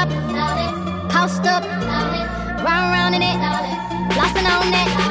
up, housed up, round round in it, blasting on that.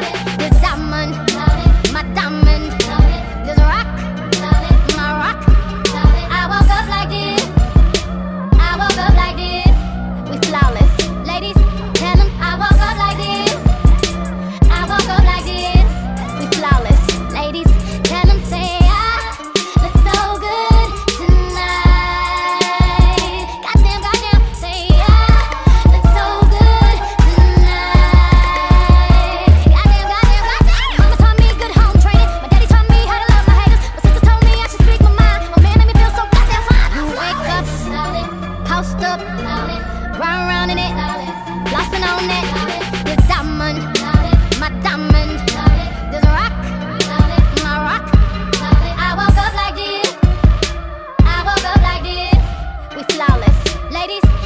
Tossed up, round round in it, blasting on it. This diamond, my diamond. This rock, my rock. I woke up like this. I woke up like this. We flawless, ladies.